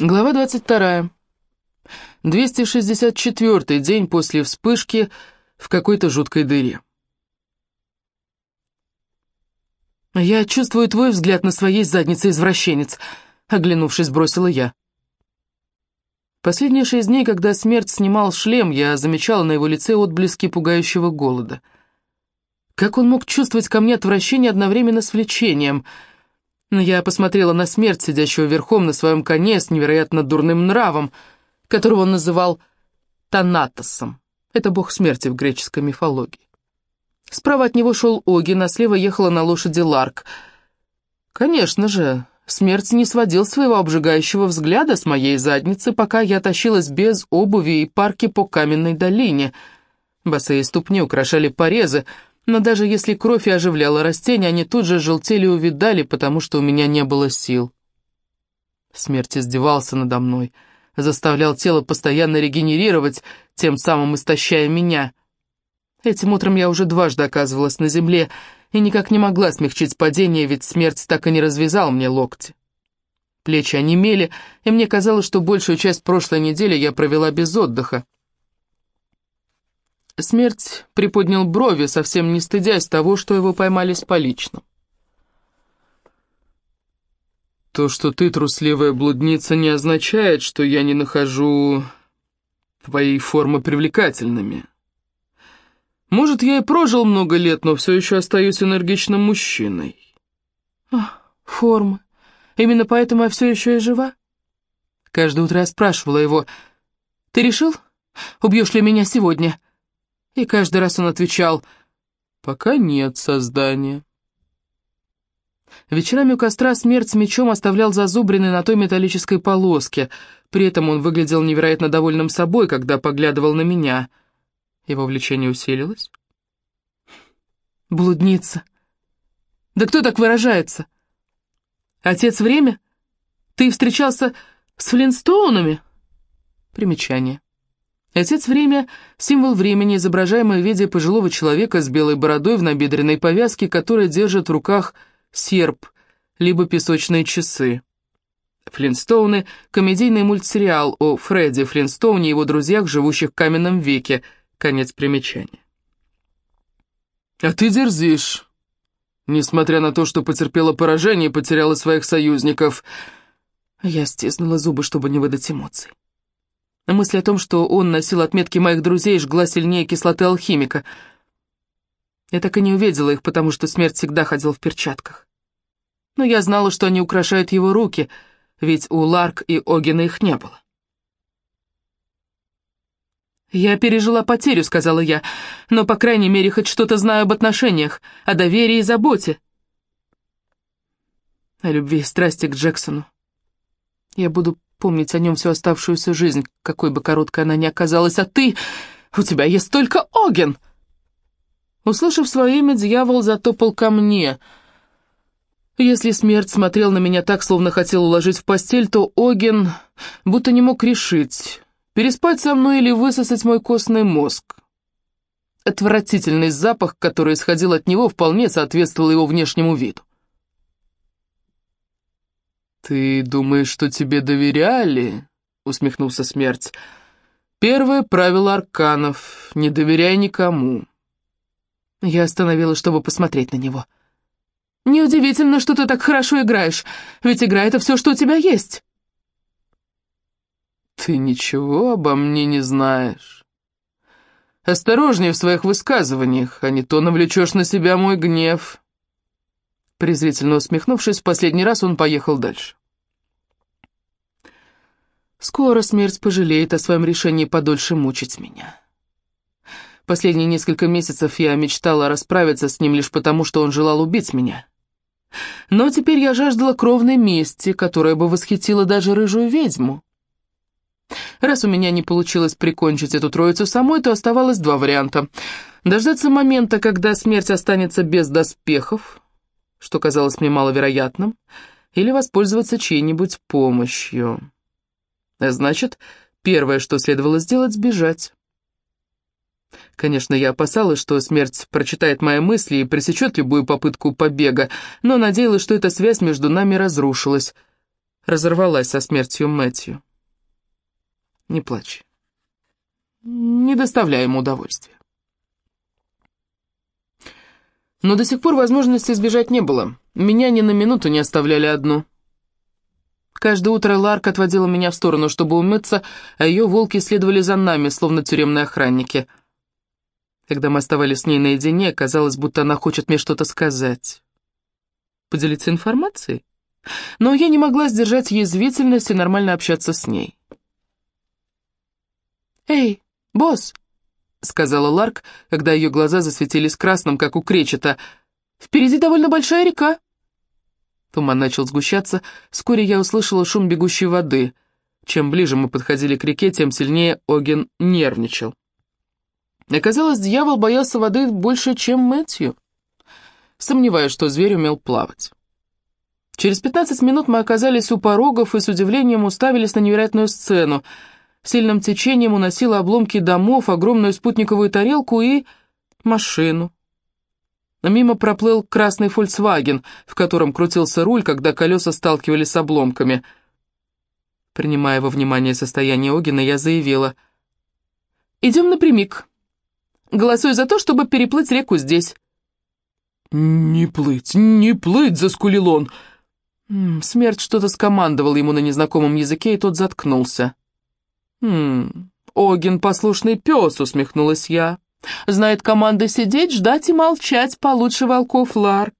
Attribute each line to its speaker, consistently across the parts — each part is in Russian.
Speaker 1: Глава 22. 264 день после вспышки в какой-то жуткой дыре. «Я чувствую твой взгляд на своей заднице, извращенец», — оглянувшись, бросила я. Последние шесть дней, когда смерть снимал шлем, я замечала на его лице отблески пугающего голода. Как он мог чувствовать ко мне отвращение одновременно с влечением — но я посмотрела на смерть, сидящего верхом на своем коне с невероятно дурным нравом, которого он называл Танатосом. Это бог смерти в греческой мифологии. Справа от него шел Огин, а слева ехала на лошади Ларк. Конечно же, смерть не сводил своего обжигающего взгляда с моей задницы, пока я тащилась без обуви и парки по каменной долине. Босые ступни украшали порезы, но даже если кровь и оживляла растения, они тут же желтели и увидали, потому что у меня не было сил. Смерть издевался надо мной, заставлял тело постоянно регенерировать, тем самым истощая меня. Этим утром я уже дважды оказывалась на земле и никак не могла смягчить падение, ведь смерть так и не развязал мне локти. Плечи онемели, и мне казалось, что большую часть прошлой недели я провела без отдыха. Смерть приподнял брови, совсем не стыдясь того, что его поймали с поличным. «То, что ты трусливая блудница, не означает, что я не нахожу твоей формы привлекательными. Может, я и прожил много лет, но все еще остаюсь энергичным мужчиной».
Speaker 2: «Ах, формы. Именно поэтому я все еще и жива?»
Speaker 1: Каждое утро я спрашивала его, «Ты решил, убьешь ли меня сегодня?» И каждый раз он отвечал «Пока нет создания». Вечерами у костра смерть с мечом оставлял зазубрины на той металлической полоске. При этом он выглядел невероятно довольным собой, когда поглядывал на меня. Его влечение усилилось.
Speaker 2: «Блудница! Да кто так выражается? Отец время? Ты встречался с Флинстоунами?»
Speaker 1: Примечание. Отец время — символ времени, изображаемый в виде пожилого человека с белой бородой в набедренной повязке, который держит в руках серп, либо песочные часы. Флинстоуны — комедийный мультсериал о Фредди Флинстоуне и его друзьях, живущих в каменном веке. Конец примечания. «А ты дерзишь, несмотря на то, что потерпела поражение и потеряла своих союзников». Я стиснула зубы, чтобы не выдать эмоций. Мысль о том, что он носил отметки моих друзей, жгла сильнее кислоты алхимика. Я так и не увидела их, потому что смерть всегда ходил в перчатках. Но я знала, что они украшают его руки, ведь у Ларк и Огина их не было. «Я пережила потерю», — сказала я, — «но, по крайней мере, хоть что-то знаю об отношениях, о доверии и заботе». О любви и страсти к Джексону. Я буду помнить о нем всю оставшуюся жизнь, какой бы короткой она ни оказалась, а ты... У тебя есть только Оген!» Услышав свое имя, дьявол затопал ко мне. Если смерть смотрел на меня так, словно хотел уложить в постель, то Оген будто не мог решить, переспать со мной или высосать мой костный мозг. Отвратительный запах, который исходил от него, вполне соответствовал его внешнему виду. «Ты думаешь, что тебе доверяли?» — усмехнулся смерть. «Первое правило арканов — не доверяй никому». Я остановилась, чтобы посмотреть на него. «Неудивительно, что ты так хорошо играешь, ведь игра — это все, что у тебя есть». «Ты ничего обо мне не знаешь. Осторожнее в своих высказываниях, а не то навлечешь на себя мой гнев». Презрительно усмехнувшись, в последний раз он поехал дальше. Скоро смерть пожалеет о своем решении подольше мучить меня. Последние несколько месяцев я мечтала расправиться с ним лишь потому, что он желал убить меня. Но теперь я жаждала кровной мести, которая бы восхитила даже рыжую ведьму. Раз у меня не получилось прикончить эту троицу самой, то оставалось два варианта. Дождаться момента, когда смерть останется без доспехов, что казалось мне маловероятным, или воспользоваться чьей-нибудь помощью. Значит, первое, что следовало сделать, сбежать. Конечно, я опасалась, что смерть прочитает мои мысли и пресечет любую попытку побега, но надеялась, что эта связь между нами разрушилась. разорвалась со смертью Мэтью. Не плачь. Не доставляй ему удовольствия. Но до сих пор возможности избежать не было. Меня ни на минуту не оставляли одну. Каждое утро Ларк отводила меня в сторону, чтобы умыться, а ее волки следовали за нами, словно тюремные охранники. Когда мы оставались с ней наедине, казалось, будто она хочет мне что-то сказать. Поделиться информацией? Но я не могла сдержать язвительность и нормально общаться с ней. «Эй, босс!» — сказала Ларк, когда ее глаза засветились красным, как у кречета. «Впереди довольно большая река». Туман начал сгущаться, вскоре я услышала шум бегущей воды. Чем ближе мы подходили к реке, тем сильнее Оген нервничал. Оказалось, дьявол боялся воды больше, чем Мэтью. Сомневаюсь, что зверь умел плавать. Через пятнадцать минут мы оказались у порогов и с удивлением уставились на невероятную сцену — сильным течением уносила обломки домов, огромную спутниковую тарелку и машину. Мимо проплыл красный «Фольксваген», в котором крутился руль, когда колеса сталкивались с обломками. Принимая во внимание состояние Огина, я заявила. «Идем напрямик. Голосуй за то, чтобы переплыть реку здесь».
Speaker 2: «Не плыть, не плыть!» — заскулил он.
Speaker 1: Смерть что-то скомандовал ему на незнакомом языке, и тот заткнулся. «Хм, Огин послушный пес», — усмехнулась я. «Знает команды сидеть, ждать и молчать получше волков Ларк».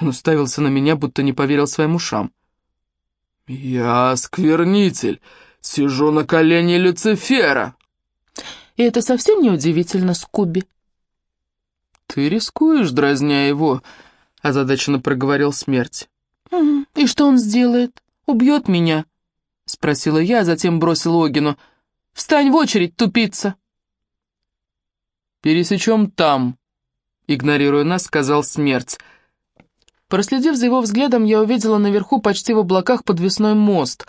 Speaker 1: Он уставился на меня, будто не поверил своим ушам.
Speaker 2: «Я сквернитель, сижу на колене Люцифера».
Speaker 1: «И это совсем не удивительно, Скуби».
Speaker 2: «Ты рискуешь, дразня его», — озадаченно проговорил смерть.
Speaker 1: «И что он сделает? Убьет меня?» — спросила я, а затем бросила Огину. «Встань в очередь, тупица!»
Speaker 2: «Пересечем там», — игнорируя нас, сказал смерть.
Speaker 1: Проследив за его взглядом, я увидела наверху почти в облаках подвесной мост.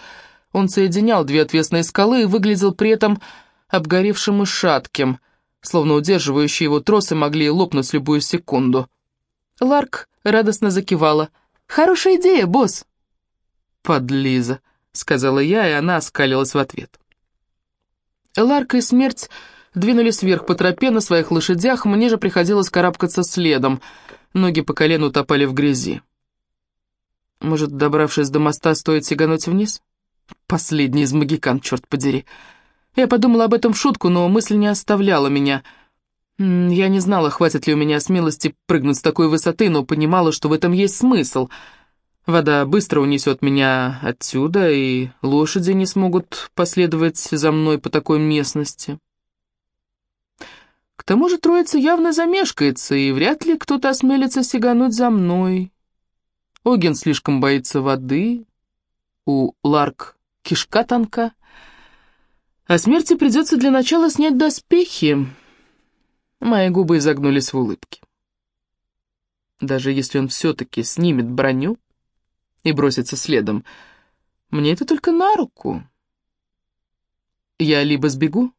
Speaker 1: Он соединял две отвесные скалы и выглядел при этом обгоревшим и шатким, словно удерживающие его тросы могли лопнуть любую секунду. Ларк радостно закивала. «Хорошая идея, босс!»
Speaker 2: «Подлиза!» — сказала я, и она оскалилась в ответ.
Speaker 1: Ларка и смерть двинулись вверх по тропе на своих лошадях, мне же приходилось карабкаться следом. Ноги по колену утопали в грязи. Может, добравшись до моста, стоит сигануть вниз? Последний из магикан, черт подери. Я подумала об этом в шутку, но мысль не оставляла меня. Я не знала, хватит ли у меня смелости прыгнуть с такой высоты, но понимала, что в этом есть смысл — Вода быстро унесет меня отсюда, и лошади не смогут последовать за мной по такой местности. К тому же троица явно замешкается, и вряд ли кто-то осмелится сигануть за мной. Оген слишком боится воды, у Ларк кишка тонка, а смерти придется для начала снять доспехи. Мои губы изогнулись в улыбке. Даже если он все-таки снимет броню, и бросится следом. Мне это только на руку. Я либо сбегу,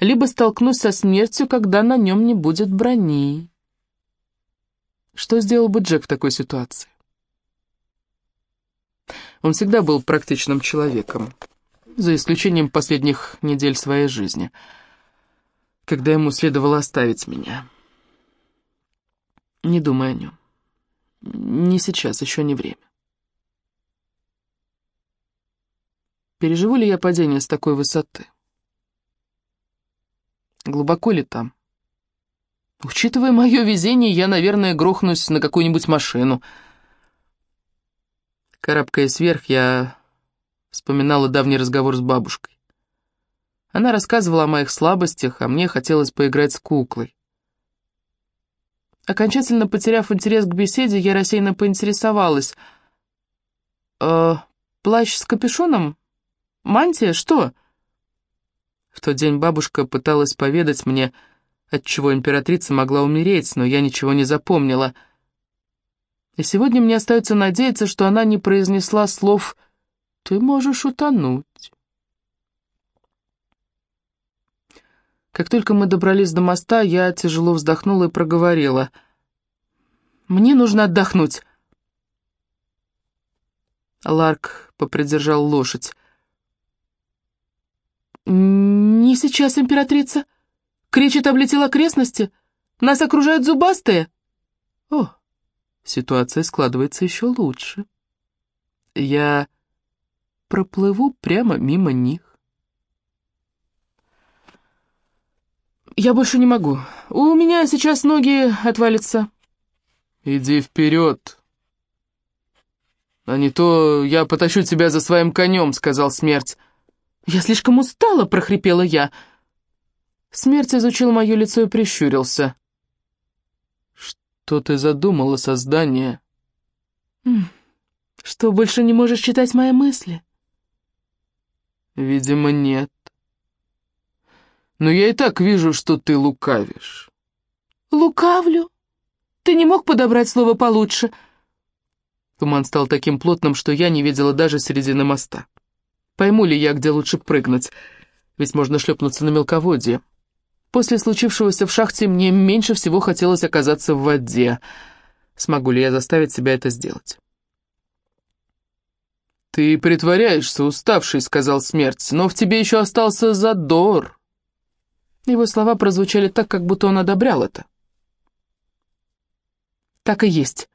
Speaker 1: либо столкнусь со смертью, когда на нем не будет брони. Что сделал бы Джек в такой ситуации? Он всегда был практичным человеком, за исключением последних недель своей жизни, когда ему следовало оставить меня. Не думай о нем. Не сейчас, еще не время. Переживу ли я падение с такой высоты? Глубоко ли там? Учитывая мое везение, я, наверное, грохнусь на какую-нибудь машину. Карабкаясь вверх, я вспоминала давний разговор с бабушкой. Она рассказывала о моих слабостях, а мне хотелось поиграть с куклой. Окончательно потеряв интерес к беседе, я рассеянно поинтересовалась. «Э, «Плащ с капюшоном Мантия, что?» В тот день бабушка пыталась поведать мне, отчего императрица могла умереть, но я ничего не запомнила. И сегодня мне остается надеяться, что она не произнесла слов «ты можешь утонуть». Как только мы добрались до моста, я тяжело вздохнула и проговорила. «Мне нужно отдохнуть». Ларк попридержал лошадь.
Speaker 2: «Не сейчас, императрица. Кричит, облетел окрестности. Нас окружают зубастые».
Speaker 1: «О, ситуация складывается еще лучше. Я проплыву прямо мимо них».
Speaker 2: «Я больше не могу. У меня сейчас ноги отвалятся».
Speaker 1: «Иди вперед. А не то я потащу тебя за своим конем», — сказал смерть.
Speaker 2: «Я слишком устала», — прохрипела я.
Speaker 1: Смерть изучил мое лицо и прищурился. «Что ты задумала, создание?»
Speaker 2: «Что, больше не можешь читать мои мысли?»
Speaker 1: «Видимо, нет. Но я и так вижу, что ты лукавишь».
Speaker 2: «Лукавлю? Ты не мог подобрать слово получше?»
Speaker 1: Туман стал таким плотным, что я не видела даже середины моста. Пойму ли я, где лучше прыгнуть? Ведь можно шлепнуться на мелководье. После случившегося в шахте мне меньше всего хотелось оказаться в воде. Смогу ли я заставить себя это сделать? «Ты притворяешься уставший», — сказал смерть, — «но в тебе еще остался задор». Его слова прозвучали так, как будто он одобрял это.
Speaker 2: «Так и есть.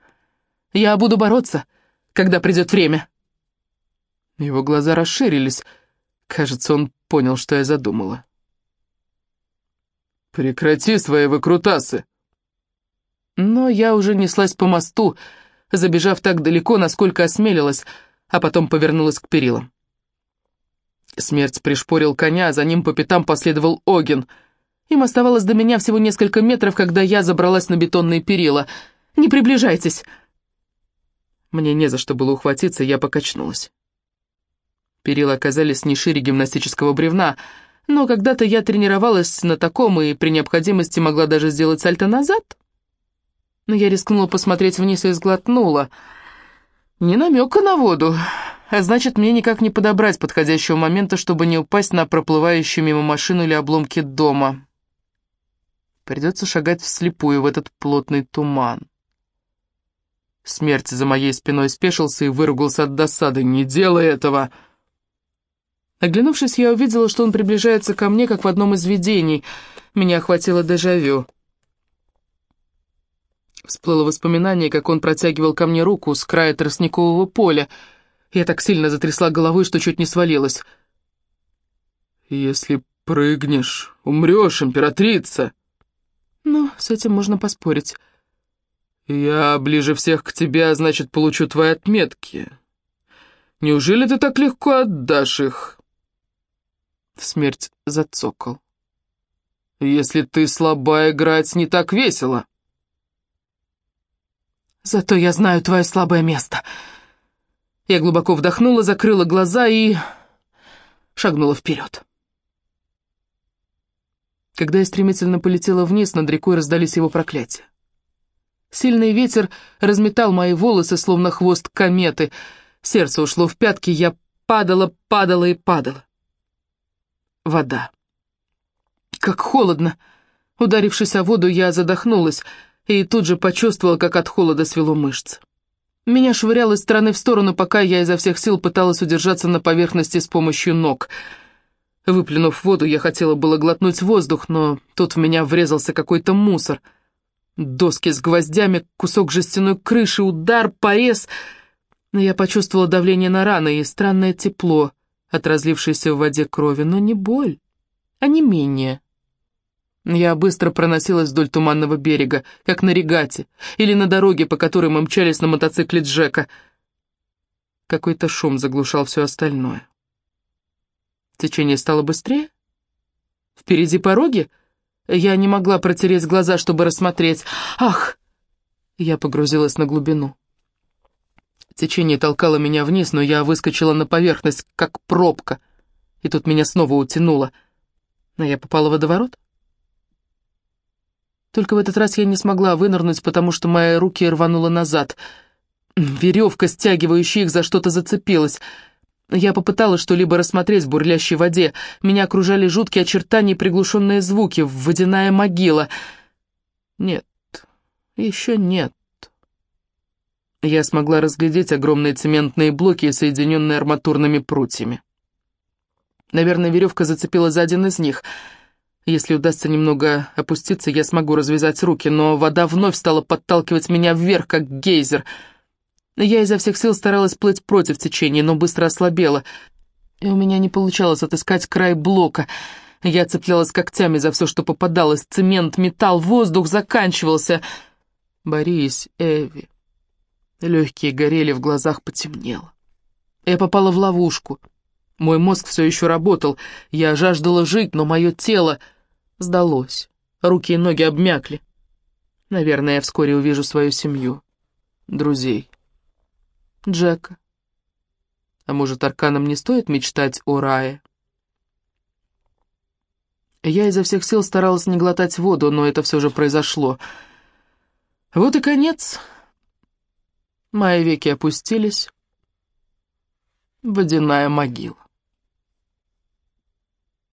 Speaker 2: Я буду бороться, когда придет время».
Speaker 1: Его глаза расширились. Кажется, он понял, что я задумала. «Прекрати свои выкрутасы!» Но я уже неслась по мосту, забежав так далеко, насколько осмелилась, а потом повернулась к перилам. Смерть пришпорил коня, а за ним по пятам последовал Оген. Им оставалось до меня всего несколько метров, когда я забралась на бетонные перила. «Не приближайтесь!» Мне не за что было ухватиться, я покачнулась. Перила оказались не шире гимнастического бревна, но когда-то я тренировалась на таком и при необходимости могла даже сделать сальто назад. Но я рискнула посмотреть вниз и сглотнула. Не намека на воду, а значит, мне никак не подобрать подходящего момента, чтобы не упасть на проплывающую мимо машину или обломки дома. Придется шагать вслепую в этот плотный туман. Смерть за моей спиной спешился и выругался от досады. «Не делай этого!» Оглянувшись, я увидела, что он приближается ко мне, как в одном из видений. Меня охватило дежавю. Всплыло воспоминание, как он протягивал ко мне руку с края тростникового поля. Я так сильно затрясла головой, что чуть не свалилась. «Если прыгнешь, умрешь, императрица!» «Ну, с этим можно поспорить». «Я ближе всех к тебе, а значит, получу твои отметки. Неужели ты так легко отдашь их?» Смерть зацокал. «Если ты слаба, играть не так весело».
Speaker 2: «Зато я знаю твое слабое место». Я глубоко вдохнула, закрыла глаза и шагнула вперед. Когда я стремительно полетела вниз, над рекой раздались его проклятия. Сильный ветер разметал мои волосы, словно хвост кометы. Сердце ушло в пятки, я падала, падала и падала вода. Как холодно! Ударившись о воду, я задохнулась и тут же почувствовала, как от холода свело мышцы. Меня швыряло из стороны в сторону, пока я изо всех сил пыталась удержаться на поверхности с помощью ног. Выплюнув воду, я хотела было глотнуть воздух, но тут в меня врезался какой-то мусор. Доски с гвоздями, кусок жестяной крыши, удар, порез. Я почувствовала давление на раны и странное тепло от разлившейся в воде крови, но не боль, а не менее. Я быстро проносилась вдоль туманного берега, как на регате, или на дороге, по которой мы мчались на мотоцикле Джека. Какой-то шум заглушал все остальное. Течение стало быстрее? Впереди пороги? Я не могла протереть глаза, чтобы рассмотреть. Ах! Я погрузилась на глубину. Течение толкало меня вниз, но я выскочила на поверхность, как пробка. И тут меня снова утянуло. Но я попала в водоворот? Только в этот раз я не смогла вынырнуть, потому что мои руки рвануло назад. Веревка, стягивающая их, за что-то зацепилась. Я попыталась что-либо рассмотреть в бурлящей воде. Меня окружали жуткие очертания и приглушенные звуки. Водяная могила. Нет, еще нет. Я смогла разглядеть огромные цементные блоки, соединенные арматурными прутьями. Наверное, веревка зацепила за один из них. Если удастся немного опуститься, я смогу развязать руки, но вода вновь стала подталкивать меня вверх, как гейзер. Я изо всех сил старалась плыть против течения, но быстро ослабела, и у меня не получалось отыскать край блока. Я цеплялась когтями за все, что попадалось. Цемент, металл, воздух заканчивался. Борис, Эви. Легкие горели, в глазах потемнело. Я попала в ловушку. Мой мозг все еще работал. Я жаждала жить, но мое тело сдалось. Руки и ноги обмякли. Наверное, я вскоре увижу свою семью, друзей. Джека. А может, арканам не стоит мечтать о рае? Я изо всех сил старалась не глотать воду, но это все же произошло. Вот и конец. Мои веки опустились. Водяная могила.